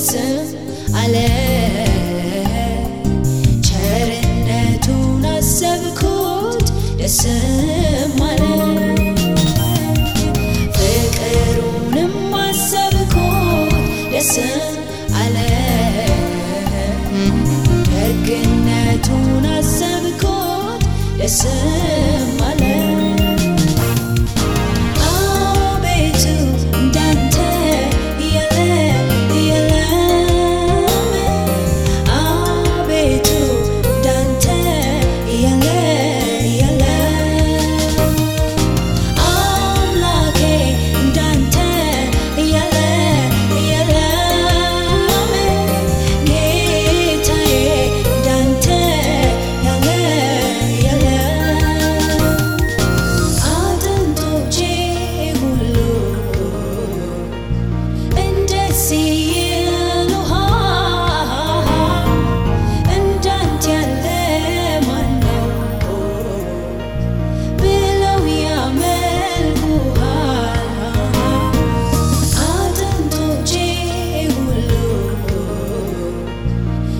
ስም አለ። ቸርነቱን አሰብኩት ደስም አለ። ፍቅሩንም አሰብኩት ደስም አለ። ደግነቱን አሰብኩት ደስም